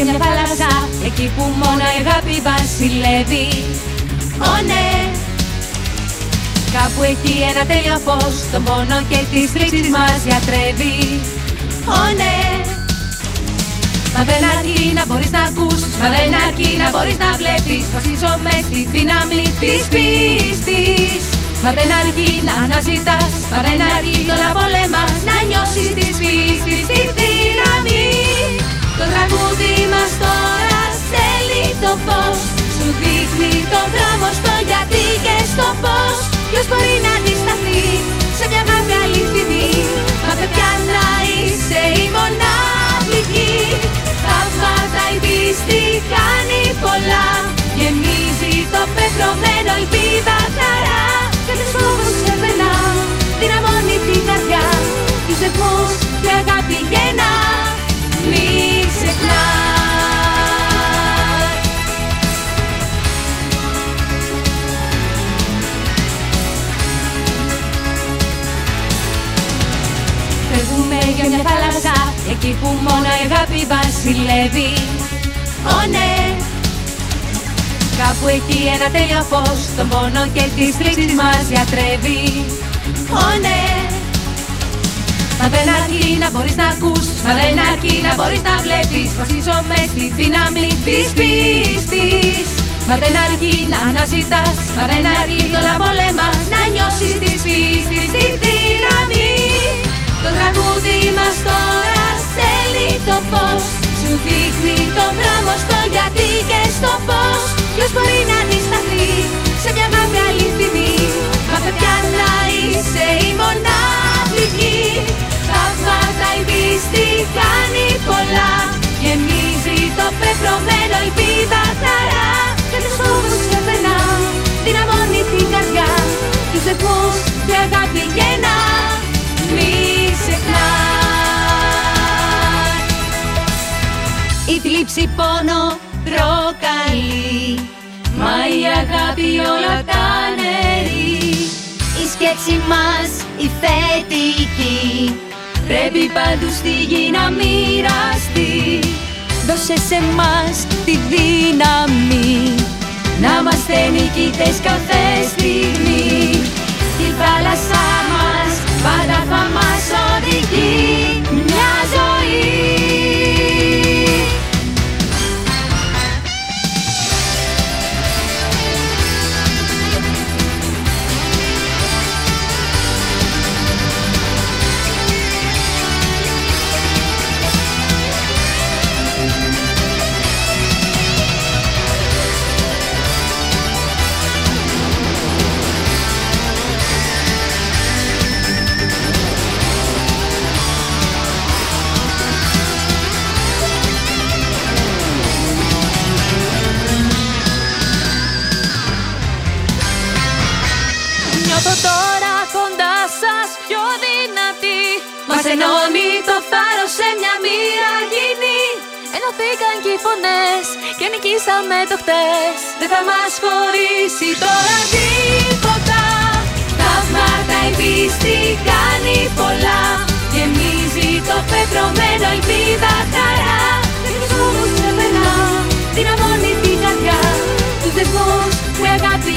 Φεύγουμε για μια θάλασσα Εκεί που μόνο η αγάπη βασιλεύει. Ω ναι. Κάπου εκεί ένα τέλειο φως Τον πόνο και τις θλίψεις μας γιατρεύει. Ω ναι. Μα δεν αρκεί να μπορείς να ακούς Μα δεν αρκεί να μπορείς να βλέπεις. Βασίζομαι στη δύναμη της πίστης. Μα δεν αρκεί να αναζητάς Μα δεν αρκεί το να πολεμάς Να νιώσεις της πίστης το φως. Σου δείχνει το δρόμο στο γιατί και στο πώς. Ποιος μπορεί να αντισταθεί σε μια αγάπη αληθινή; Μα παιδιά να είσαι η μοναδική; Θαύματα η πίστη κάνει πολλά. Γεμίζει το πεπρωμένο ελπίδα χαρά. Και τους φόβους ξεπερνά Δυναμώνει την καρδιά. Τους δεσμούς και αγάπη Εκεί που μόνο η αγάπη βασιλεύει Ω ναι. Κάπου εκεί ένα τέλειο φως Τον πόνο και τις θλίψεις μας γιατρεύει. Ω ναι. Μα δεν αρκεί να μπορείς να ακούς Μα δεν αρκεί να μπορείς να βλέπεις. Βασίζομαι στη δύναμη της πίστης. Μα δεν αρκεί να αναζητάς Μα δεν αρκεί το να πολεμάς δείχνει το δρόμο στο γιατί και στο πώς. Ποιος μπορεί να αντισταθεί σε μια αγάπη αληθινή; Μα παιδιά να είσαι η μοναδική θλίψη πόνο προκαλεί Μα η αγάπη όλα τα νερεί Η σκέψη μας η θετική. Πρέπει παντού στη γη να μοιραστεί. Δώσε σε μας τη δύναμη. Να είμαστε νικητές κάθε στιγμή Νιώθω τώρα κοντά σας πιο δυνατή. Μας ενώνει το θάρρος σε μια μία γυνή Ενωθήκαν και οι φωνές και νικήσαμε το χτες. Δεν θα μας χωρίσει τώρα τίποτα. Θαύματα η πίστη κάνει πολλά. Γεμίζει το πεπρωμένο ελπίδα χαρά. Και τους φόβους ξεπερνά Δυναμώνει την καρδιά. Τους δεσμούς με αγάπη